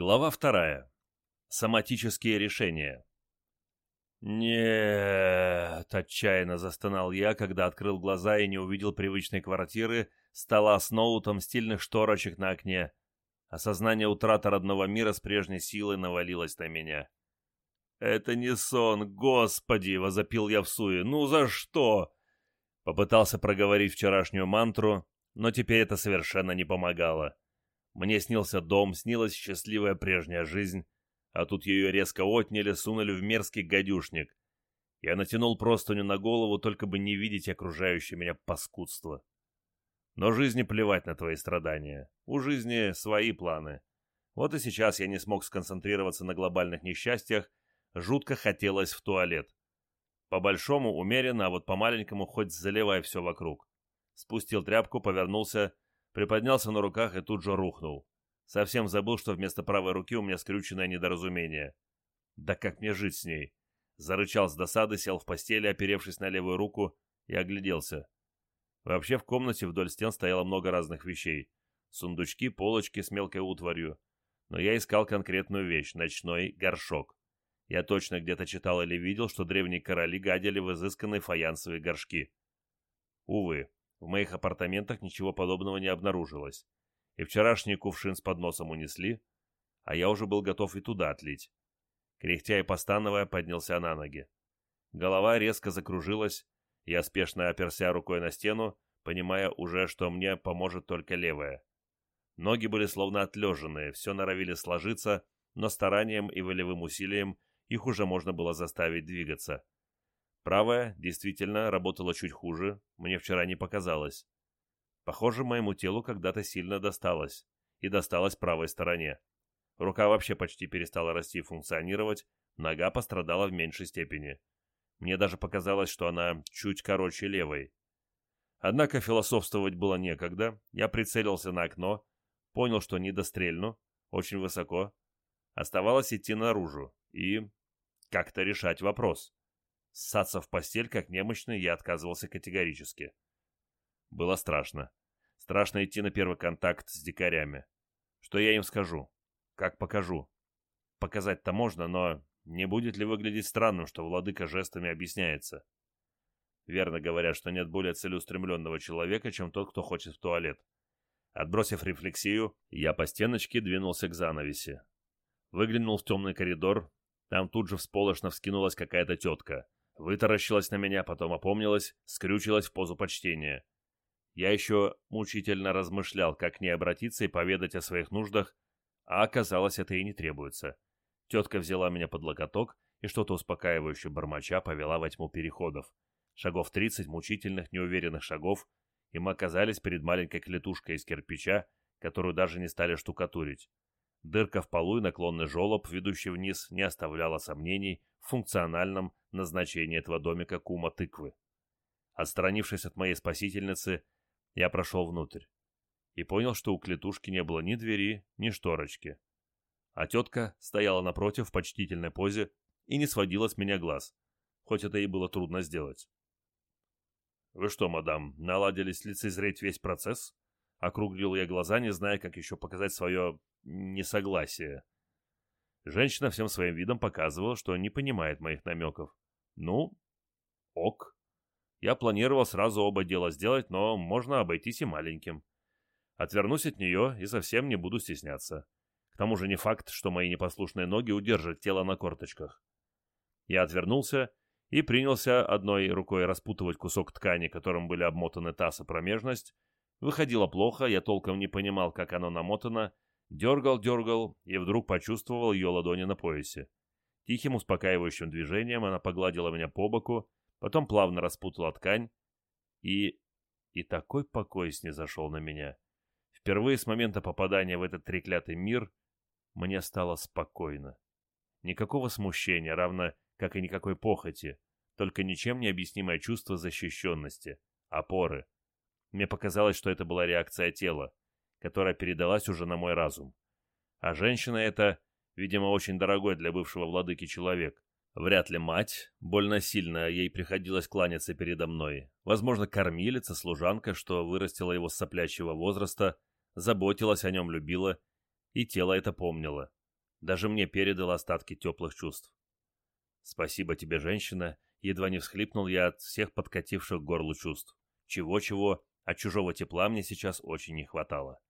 Глава вторая. Соматические решения. «Нет!» — отчаянно застонал я, когда открыл глаза и не увидел привычной квартиры, стола с ноутом, стильных шторочек на окне. Осознание утраты родного мира с прежней силой навалилось на меня. «Это не сон, господи!» — возопил я в суе. «Ну за что?» Попытался проговорить вчерашнюю мантру, но теперь это совершенно не помогало. Мне снился дом, снилась счастливая прежняя жизнь, а тут ее резко отняли, сунули в мерзкий гадюшник. Я натянул простыню на голову, только бы не видеть окружающее меня паскудство. Но жизни плевать на твои страдания. У жизни свои планы. Вот и сейчас я не смог сконцентрироваться на глобальных несчастьях, жутко хотелось в туалет. По-большому умеренно, а вот по-маленькому хоть заливай все вокруг. Спустил тряпку, повернулся приподнялся на руках и тут же рухнул. Совсем забыл, что вместо правой руки у меня скрюченное недоразумение. Да как мне жить с ней? Зарычал с досады, сел в постели, оперевшись на левую руку, и огляделся. Вообще в комнате вдоль стен стояло много разных вещей. Сундучки, полочки с мелкой утварью. Но я искал конкретную вещь — ночной горшок. Я точно где-то читал или видел, что древние короли гадили в изысканные фаянсовые горшки. Увы, в моих апартаментах ничего подобного не обнаружилось, и вчерашний кувшин с подносом унесли, а я уже был готов и туда отлить. Кряхтя и постановая, поднялся на ноги. Голова резко закружилась, я спешно оперся рукой на стену, понимая уже, что мне поможет только левая. Ноги были словно отлеженные, все норовили сложиться, но старанием и волевым усилием их уже можно было заставить двигаться. Правая действительно работала чуть хуже, мне вчера не показалось. Похоже, моему телу когда-то сильно досталось. И досталось правой стороне. Рука вообще почти перестала расти и функционировать, нога пострадала в меньшей степени. Мне даже показалось, что она чуть короче левой. Однако философствовать было некогда. Я прицелился на окно, понял, что не дострельну, очень высоко. Оставалось идти наружу и как-то решать вопрос. Ссаться в постель, как немощный, я отказывался категорически. Было страшно. Страшно идти на первый контакт с дикарями. Что я им скажу? Как покажу? Показать-то можно, но не будет ли выглядеть странным, что владыка жестами объясняется? Верно говорят, что нет более целеустремленного человека, чем тот, кто хочет в туалет. Отбросив рефлексию, я по стеночке двинулся к занавеси. Выглянул в темный коридор. Там тут же всполошно вскинулась какая-то тетка вытаращилась на меня, потом опомнилась, скрючилась в позу почтения. Я еще мучительно размышлял, как не обратиться и поведать о своих нуждах, а оказалось, это и не требуется. Тетка взяла меня под локоток и что-то успокаивающе бормоча повела во тьму переходов. Шагов тридцать мучительных, неуверенных шагов, и мы оказались перед маленькой клетушкой из кирпича, которую даже не стали штукатурить. Дырка в полу и наклонный желоб, ведущий вниз, не оставляла сомнений в функциональном назначении этого домика кума тыквы. Отстранившись от моей спасительницы, я прошел внутрь и понял, что у клетушки не было ни двери, ни шторочки. А тетка стояла напротив в почтительной позе и не сводила с меня глаз, хоть это и было трудно сделать. «Вы что, мадам, наладились лицезреть весь процесс?» Округлил я глаза, не зная, как еще показать свое несогласие. Женщина всем своим видом показывала, что не понимает моих намеков. Ну, ок. Я планировал сразу оба дела сделать, но можно обойтись и маленьким. Отвернусь от нее и совсем не буду стесняться. К тому же не факт, что мои непослушные ноги удержат тело на корточках. Я отвернулся и принялся одной рукой распутывать кусок ткани, которым были обмотаны таз и промежность. Выходило плохо, я толком не понимал, как оно намотано, Дергал-дергал и вдруг почувствовал ее ладони на поясе. Тихим успокаивающим движением она погладила меня по боку, потом плавно распутала ткань, и... и такой покой снизошел на меня. Впервые с момента попадания в этот треклятый мир мне стало спокойно. Никакого смущения, равно как и никакой похоти, только ничем не объяснимое чувство защищенности, опоры. Мне показалось, что это была реакция тела которая передалась уже на мой разум. А женщина эта, видимо, очень дорогой для бывшего владыки человек. Вряд ли мать, больно сильно ей приходилось кланяться передо мной. Возможно, кормилица, служанка, что вырастила его с соплячьего возраста, заботилась о нем, любила, и тело это помнило. Даже мне передал остатки теплых чувств. «Спасибо тебе, женщина», едва не всхлипнул я от всех подкативших горлу чувств. Чего-чего, а чужого тепла мне сейчас очень не хватало.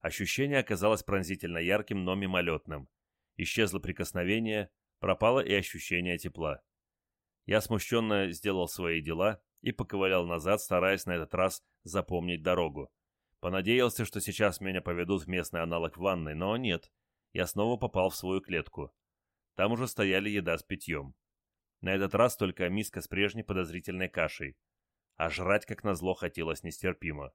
Ощущение оказалось пронзительно ярким, но мимолетным. Исчезло прикосновение, пропало и ощущение тепла. Я смущенно сделал свои дела и поковылял назад, стараясь на этот раз запомнить дорогу. Понадеялся, что сейчас меня поведут в местный аналог ванной, но нет. Я снова попал в свою клетку. Там уже стояли еда с питьем. На этот раз только миска с прежней подозрительной кашей. А жрать, как назло, хотелось нестерпимо.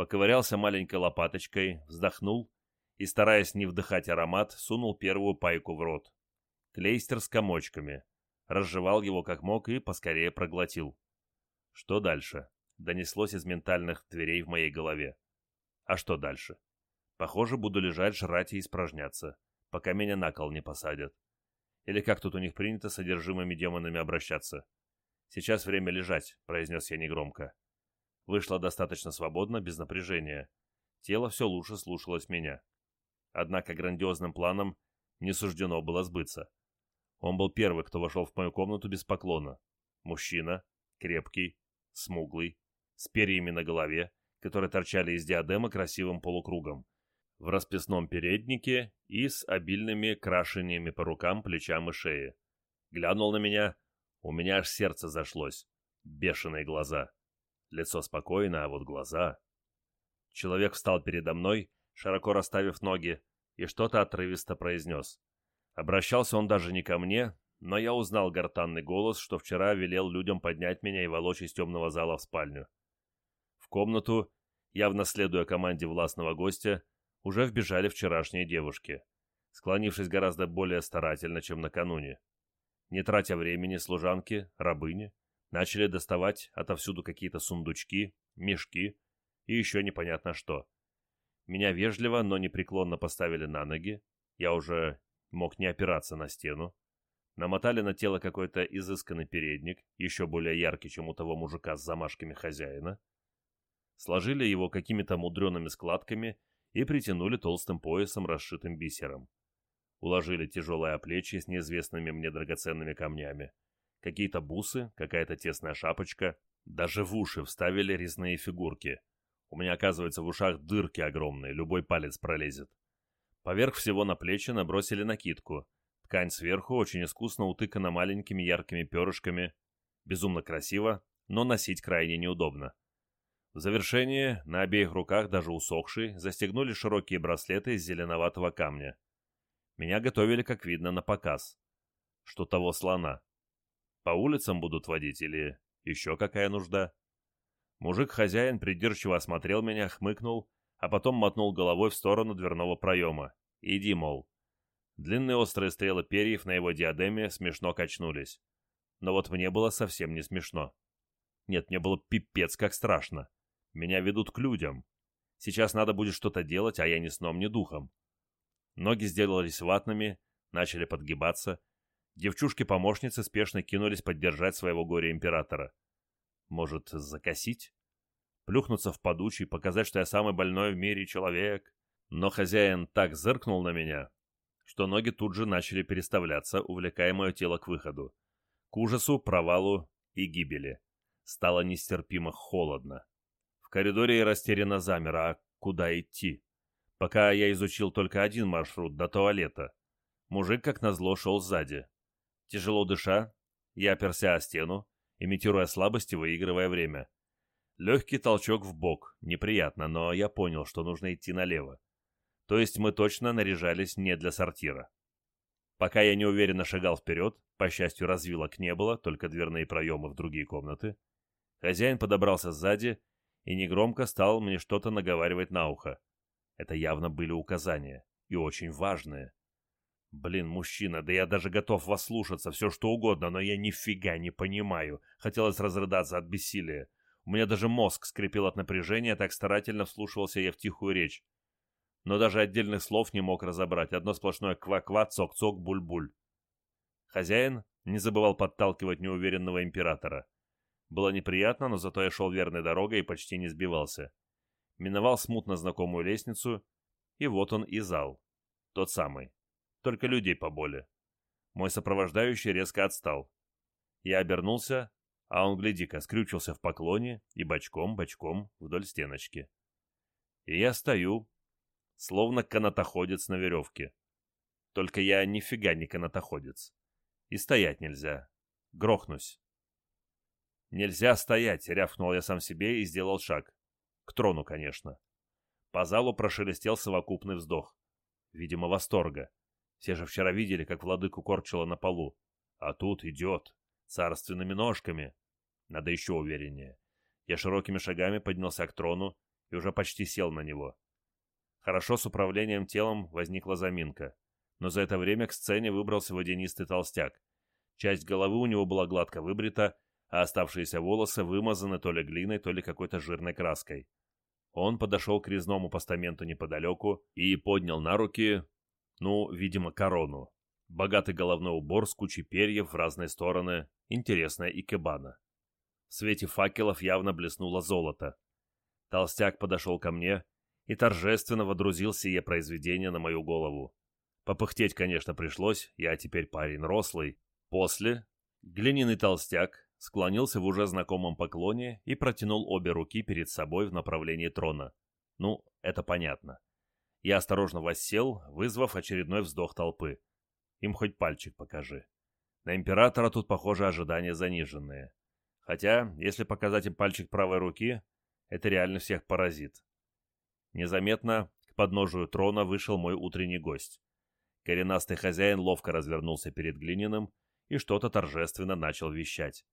Поковырялся маленькой лопаточкой, вздохнул и, стараясь не вдыхать аромат, сунул первую пайку в рот. Клейстер с комочками. Разжевал его как мог и поскорее проглотил. Что дальше? Донеслось из ментальных дверей в моей голове. А что дальше? Похоже, буду лежать, жрать и испражняться, пока меня на кол не посадят. Или как тут у них принято с содержимыми демонами обращаться? «Сейчас время лежать», — произнес я негромко. Вышло достаточно свободно, без напряжения. Тело все лучше слушалось меня. Однако грандиозным планом не суждено было сбыться. Он был первый, кто вошел в мою комнату без поклона. Мужчина, крепкий, смуглый, с перьями на голове, которые торчали из диадемы красивым полукругом, в расписном переднике и с обильными крашениями по рукам, плечам и шее. Глянул на меня, у меня аж сердце зашлось. Бешеные глаза. Лицо спокойно, а вот глаза... Человек встал передо мной, широко расставив ноги, и что-то отрывисто произнес. Обращался он даже не ко мне, но я узнал гортанный голос, что вчера велел людям поднять меня и волочь из темного зала в спальню. В комнату, явно следуя команде властного гостя, уже вбежали вчерашние девушки, склонившись гораздо более старательно, чем накануне. Не тратя времени, служанки, рабыни, начали доставать отовсюду какие-то сундучки, мешки и еще непонятно что. Меня вежливо, но непреклонно поставили на ноги, я уже мог не опираться на стену, намотали на тело какой-то изысканный передник, еще более яркий, чем у того мужика с замашками хозяина, сложили его какими-то мудреными складками и притянули толстым поясом, расшитым бисером. Уложили тяжелое оплечье с неизвестными мне драгоценными камнями. Какие-то бусы, какая-то тесная шапочка. Даже в уши вставили резные фигурки. У меня, оказывается, в ушах дырки огромные, любой палец пролезет. Поверх всего на плечи набросили накидку. Ткань сверху очень искусно утыкана маленькими яркими перышками. Безумно красиво, но носить крайне неудобно. В завершение, на обеих руках, даже усохшие, застегнули широкие браслеты из зеленоватого камня. Меня готовили, как видно, на показ. Что того слона. По улицам будут водить или еще какая нужда? Мужик-хозяин придирчиво осмотрел меня, хмыкнул, а потом мотнул головой в сторону дверного проема. «Иди, мол». Длинные острые стрелы перьев на его диадеме смешно качнулись. Но вот мне было совсем не смешно. Нет, мне было пипец как страшно. Меня ведут к людям. Сейчас надо будет что-то делать, а я ни сном, ни духом. Ноги сделались ватными, начали подгибаться. Девчушки-помощницы спешно кинулись поддержать своего горя-императора. Может, закосить? Плюхнуться в подучий, показать, что я самый больной в мире человек? Но хозяин так зыркнул на меня, что ноги тут же начали переставляться, увлекая мое тело к выходу. К ужасу, провалу и гибели. Стало нестерпимо холодно. В коридоре я растерянно замер, а куда идти? Пока я изучил только один маршрут до туалета. Мужик, как назло, шел сзади. Тяжело дыша, я оперся о стену, имитируя слабость и выигрывая время. Легкий толчок в бок, неприятно, но я понял, что нужно идти налево. То есть мы точно наряжались не для сортира. Пока я неуверенно шагал вперед, по счастью, развилок не было, только дверные проемы в другие комнаты, хозяин подобрался сзади и негромко стал мне что-то наговаривать на ухо. Это явно были указания, и очень важные. Блин, мужчина, да я даже готов вас слушаться, все что угодно, но я нифига не понимаю. Хотелось разрыдаться от бессилия. У меня даже мозг скрипел от напряжения, так старательно вслушивался я в тихую речь. Но даже отдельных слов не мог разобрать. Одно сплошное ква-ква, цок-цок, буль-буль. Хозяин не забывал подталкивать неуверенного императора. Было неприятно, но зато я шел верной дорогой и почти не сбивался. Миновал смутно знакомую лестницу, и вот он и зал. Тот самый. Только людей поболе. Мой сопровождающий резко отстал. Я обернулся, а он, гляди-ка, скрючился в поклоне и бочком-бочком вдоль стеночки. И я стою, словно канатоходец на веревке. Только я нифига не канатоходец. И стоять нельзя. Грохнусь. «Нельзя стоять!» — рявкнул я сам себе и сделал шаг. К трону, конечно. По залу прошелестел совокупный вздох. Видимо, восторга. Все же вчера видели, как владыку корчило на полу. А тут идет. Царственными ножками. Надо еще увереннее. Я широкими шагами поднялся к трону и уже почти сел на него. Хорошо с управлением телом возникла заминка. Но за это время к сцене выбрался водянистый толстяк. Часть головы у него была гладко выбрита, а оставшиеся волосы вымазаны то ли глиной, то ли какой-то жирной краской. Он подошел к резному постаменту неподалеку и поднял на руки, ну, видимо, корону. Богатый головной убор с кучей перьев в разные стороны, интересная икебана. В свете факелов явно блеснуло золото. Толстяк подошел ко мне и торжественно водрузил сие произведение на мою голову. Попыхтеть, конечно, пришлось, я теперь парень рослый. После глиняный толстяк склонился в уже знакомом поклоне и протянул обе руки перед собой в направлении трона. Ну, это понятно. Я осторожно воссел, вызвав очередной вздох толпы. Им хоть пальчик покажи. На императора тут, похоже, ожидания заниженные. Хотя, если показать им пальчик правой руки, это реально всех поразит. Незаметно к подножию трона вышел мой утренний гость. Коренастый хозяин ловко развернулся перед Глининым и что-то торжественно начал вещать.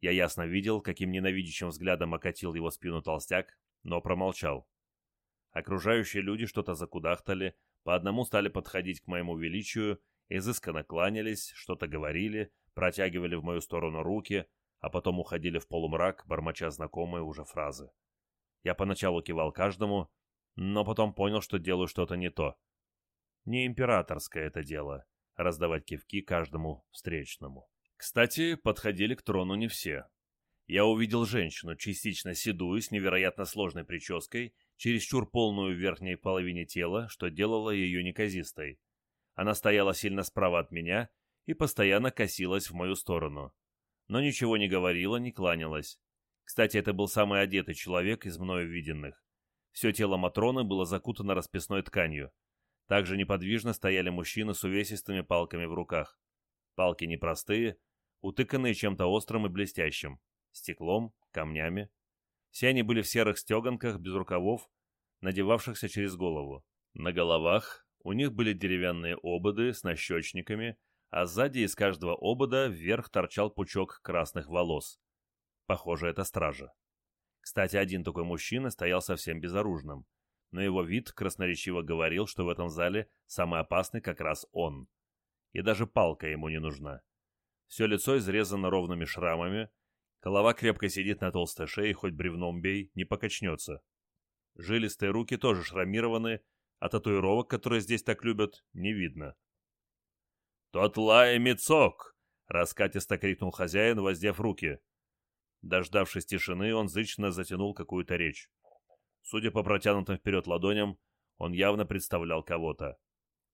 Я ясно видел, каким ненавидящим взглядом окатил его спину толстяк, но промолчал. Окружающие люди что-то закудахтали, по одному стали подходить к моему величию, изысканно кланялись, что-то говорили, протягивали в мою сторону руки, а потом уходили в полумрак, бормоча знакомые уже фразы. Я поначалу кивал каждому, но потом понял, что делаю что-то не то. Не императорское это дело — раздавать кивки каждому встречному. Кстати, подходили к трону не все. Я увидел женщину, частично седую, с невероятно сложной прической, чересчур полную в верхней половине тела, что делало ее неказистой. Она стояла сильно справа от меня и постоянно косилась в мою сторону. Но ничего не говорила, не кланялась. Кстати, это был самый одетый человек из мною виденных. Все тело Матроны было закутано расписной тканью. Также неподвижно стояли мужчины с увесистыми палками в руках. Палки непростые, утыканные чем-то острым и блестящим, стеклом, камнями. Все они были в серых стеганках, без рукавов, надевавшихся через голову. На головах у них были деревянные ободы с нащечниками, а сзади из каждого обода вверх торчал пучок красных волос. Похоже, это стража. Кстати, один такой мужчина стоял совсем безоружным, но его вид красноречиво говорил, что в этом зале самый опасный как раз он. И даже палка ему не нужна. Все лицо изрезано ровными шрамами, голова крепко сидит на толстой шее, хоть бревном бей, не покачнется. Жилистые руки тоже шрамированы, а татуировок, которые здесь так любят, не видно. «Тот лай мецок!» — раскатисто крикнул хозяин, воздев руки. Дождавшись тишины, он зычно затянул какую-то речь. Судя по протянутым вперед ладоням, он явно представлял кого-то.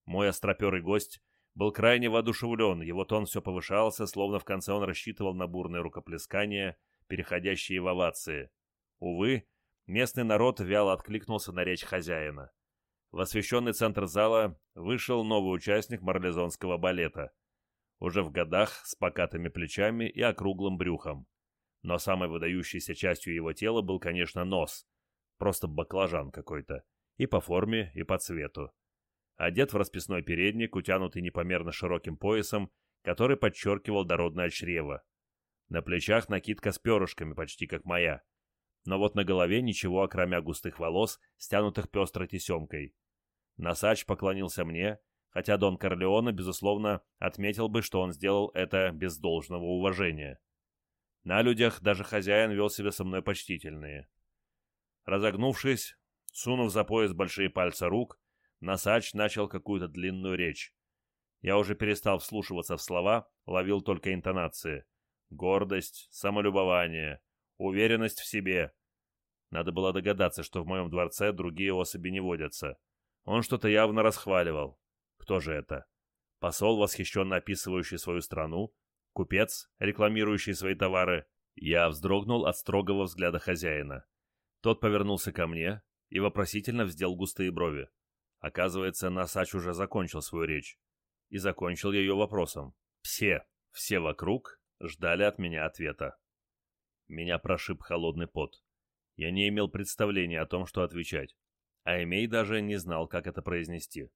Мой остроперый гость был крайне воодушевлен, его тон все повышался, словно в конце он рассчитывал на бурное рукоплескание, переходящие в овации. Увы, местный народ вяло откликнулся на речь хозяина. В освещенный центр зала вышел новый участник марлезонского балета. Уже в годах, с покатыми плечами и округлым брюхом. Но самой выдающейся частью его тела был, конечно, нос. Просто баклажан какой-то. И по форме, и по цвету одет в расписной передник, утянутый непомерно широким поясом, который подчеркивал дородное чрево. На плечах накидка с перышками, почти как моя. Но вот на голове ничего, окромя густых волос, стянутых пестрой тесемкой. Носач поклонился мне, хотя Дон Корлеоне, безусловно, отметил бы, что он сделал это без должного уважения. На людях даже хозяин вел себя со мной почтительные. Разогнувшись, сунув за пояс большие пальцы рук, Носач начал какую-то длинную речь. Я уже перестал вслушиваться в слова, ловил только интонации. Гордость, самолюбование, уверенность в себе. Надо было догадаться, что в моем дворце другие особи не водятся. Он что-то явно расхваливал. Кто же это? посол, восхищенно описывающий свою страну, купец, рекламирующий свои товары. Я вздрогнул от строгого взгляда хозяина. Тот повернулся ко мне и вопросительно вздел густые брови. Оказывается, Насач уже закончил свою речь. И закончил ее вопросом. Все, все вокруг ждали от меня ответа. Меня прошиб холодный пот. Я не имел представления о том, что отвечать. А Эмей даже не знал, как это произнести.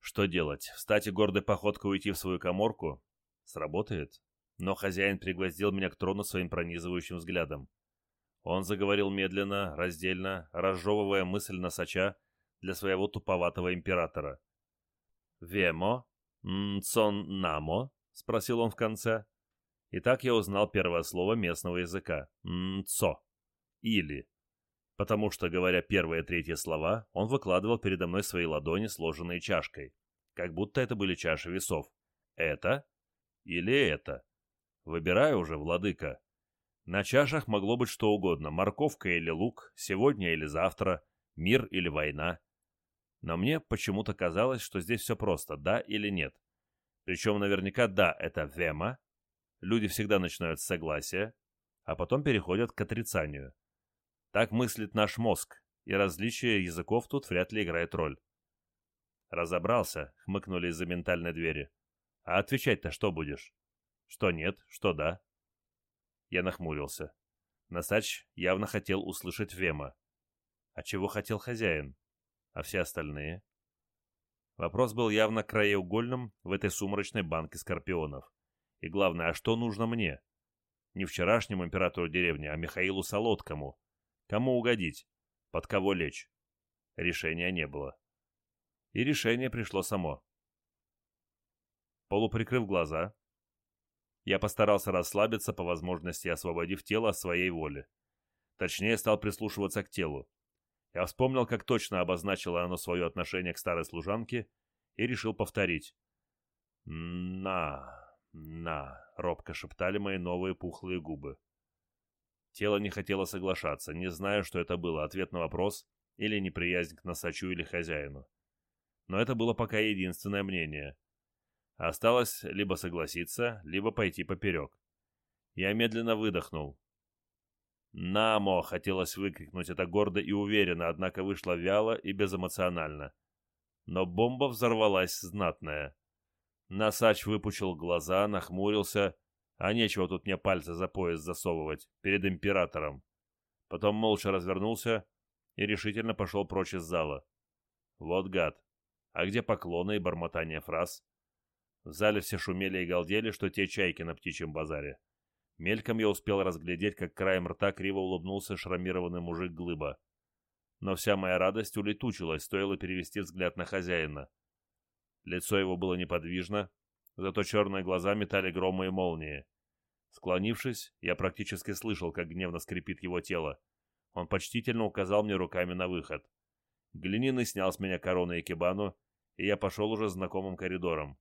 Что делать? Встать и гордой походкой уйти в свою коморку? Сработает? Но хозяин пригвоздил меня к трону своим пронизывающим взглядом. Он заговорил медленно, раздельно, разжевывая мысль носача для своего туповатого императора. «Вемо? Нцон намо?» — спросил он в конце. И так я узнал первое слово местного языка — «нцо» или потому что, говоря первые и третьи слова, он выкладывал передо мной свои ладони, сложенные чашкой, как будто это были чаши весов. Это или это? Выбираю уже, владыка. На чашах могло быть что угодно, морковка или лук, сегодня или завтра, мир или война. Но мне почему-то казалось, что здесь все просто, да или нет. Причем наверняка да, это вема. Люди всегда начинают с согласия, а потом переходят к отрицанию. Так мыслит наш мозг, и различие языков тут вряд ли играет роль. «Разобрался», — хмыкнули из-за ментальной двери. «А отвечать-то что будешь?» «Что нет, что да». Я нахмурился. Насач явно хотел услышать Вема. А чего хотел хозяин? А все остальные? Вопрос был явно краеугольным в этой сумрачной банке скорпионов. И главное, а что нужно мне? Не вчерашнему императору деревни, а Михаилу Солодкому, Кому угодить? Под кого лечь? Решения не было. И решение пришло само. Полуприкрыв глаза, я постарался расслабиться, по возможности освободив тело от своей воли. Точнее, стал прислушиваться к телу. Я вспомнил, как точно обозначило оно свое отношение к старой служанке и решил повторить. «На, на», — робко шептали мои новые пухлые губы. Тело не хотело соглашаться, не зная, что это было, ответ на вопрос или неприязнь к носачу или хозяину. Но это было пока единственное мнение. Осталось либо согласиться, либо пойти поперек. Я медленно выдохнул. «Намо!» — хотелось выкрикнуть это гордо и уверенно, однако вышло вяло и безэмоционально. Но бомба взорвалась знатная. Носач выпучил глаза, нахмурился а нечего тут мне пальцы за пояс засовывать перед императором. Потом молча развернулся и решительно пошел прочь из зала. Вот гад. А где поклоны и бормотание фраз? В зале все шумели и галдели, что те чайки на птичьем базаре. Мельком я успел разглядеть, как краем рта криво улыбнулся шрамированный мужик Глыба. Но вся моя радость улетучилась, стоило перевести взгляд на хозяина. Лицо его было неподвижно, зато черные глаза метали громы и молнии. Склонившись, я практически слышал, как гневно скрипит его тело. Он почтительно указал мне руками на выход. Глиняный снял с меня корону и кибану, и я пошел уже знакомым коридором.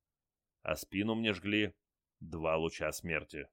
А спину мне жгли два луча смерти.